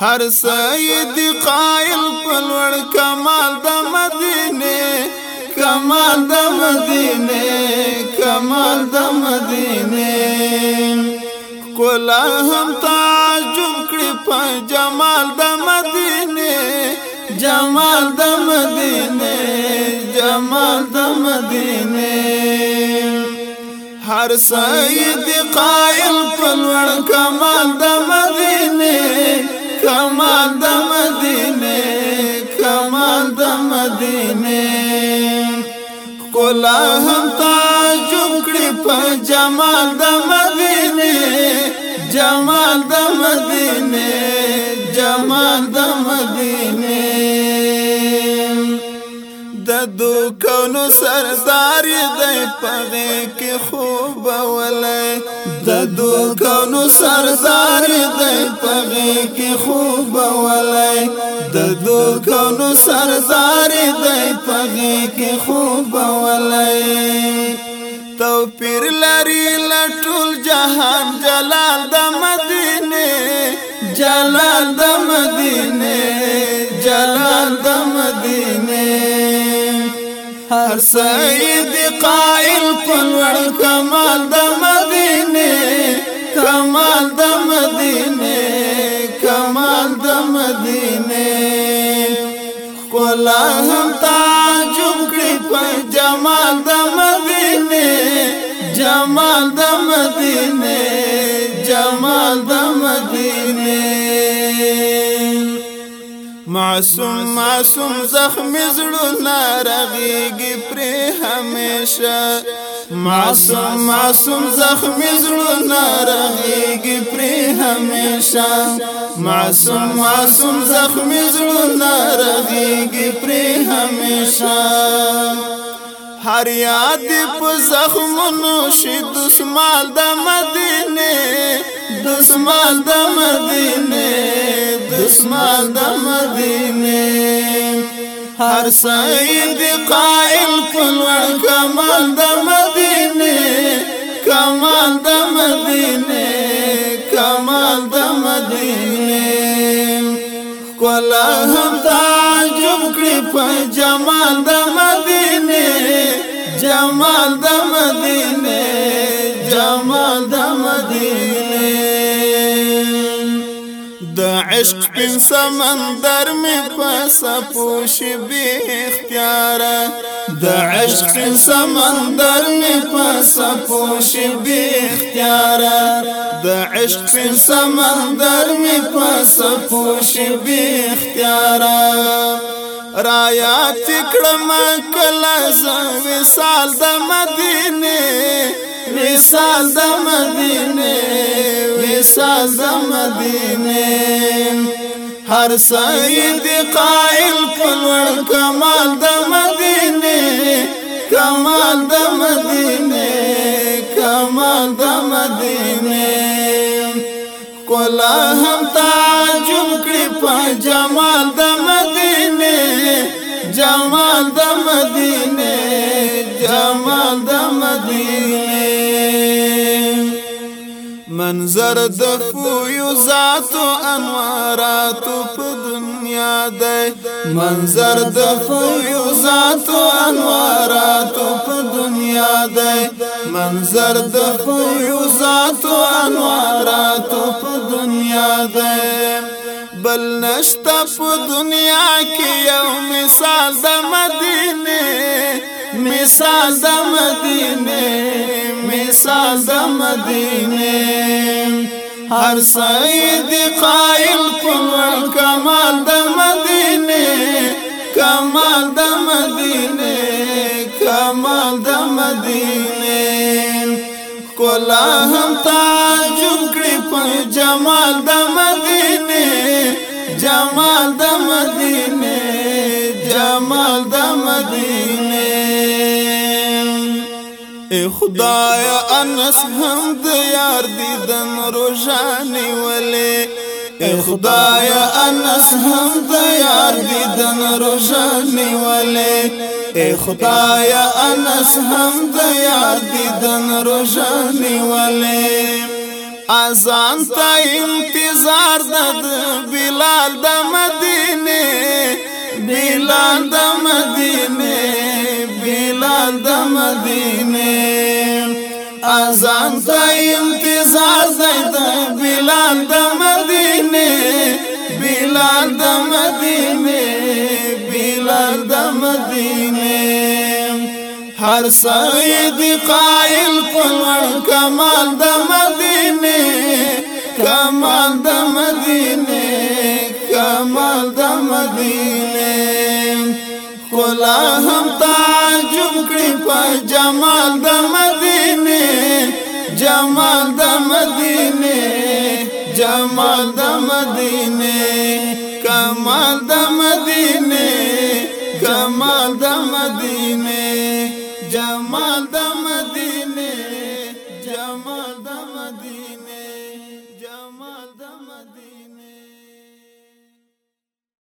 هر سید قائل پلوړ کمال د مدینه کمال د مدینه کمال د مدینه کولا هم تعجب کړ په جمال د مدینه جمال د مدینه جمال د مدینه هر سید قائل پلوړ کمال د مدینه کمال د مدینه کمال د مدینه کولا هم تعجب کړي په جمال د مدینه جمال د مدینه جمال د مدینه دوکانو سردار دی پغه کې خوب ولای د دوکانو سردار دی پغه کې خوب ولای د دوکانو سردار دی پغه کې خوب ولای تو پیر لري لټول جهان جلال د مدینه جلال د مدینه جلال د مدینه هر سید قائل کن ور کمال د مدینه کمال د مدینه کمال د مدینه کولا هم تعجب کړی په جمال د مدینه جمال د مدینه جمال د مدینه معصوم معصوم زخم زړه نارغيږي پر هميشه معصوم معصوم زخم زړه نارغيږي پر هميشه معصوم معصوم زخم زړه نارغيږي پر هميشه هر یاد په زخمونو شي دسمال د مدینه دسمال د مدینه دسمال د مدینه هر سعید قائل قلوع کمال د مدینه کمال د مدینه کمال د مدینه کولا هم تعجب کړی په جمال د مدینه جمال د مدینه سپین سمندر می پس پوش بی اختیارا د عشق سمندر می پس پوش بی اختیارا د عشق سمندر می پس پوش بی اختیارا رایا تکړم کلا زو وصال د مدینه وصال د مدینه وصال د مدینه هر سید قائل پلور کمال د مدینه کمال د مدینه کمال د مدینه کولا هم تعجب کړي په جمال د مدینه جمال د مدینه جمال د مدینه منظر د فیوزات ذاتو انواراتو په دنیا دی منظر د فیوزات ذاتو انواراتو په دنیا دی منظر د فیوزات ذاتو انواراتو په دنیا دی بل نشتا په دنیا کې یو مثال د مدینه مثال د مدینه ساز مدینه هر سید قائل قل کمال د مدینه کمال د مدینه کمال د مدینه کولا هم تعجب کړی په جمال د مدینه جمال د مدینه جمال د مدینه خدایا انس هم د یار دیدن روزانی ولی خدایا انس هم د یار دیدن روزانی ولی اے خدایا انس هم د یار دیدن روزانی ولی اذان تا انتظار د بلال د مدینه بلال د مدینه د مدینه اذان ته انتظار دی د بلال د مدینه بلال د مدینه بلال د مدینه هر سید قائل قلور کمال د مدینه کمال د مدینه کمال د مدینه لا هم تعجب کړی په جمال د مدینه جمال د مدینه جمال د مدینه کمال د مدینه کمال د مدینه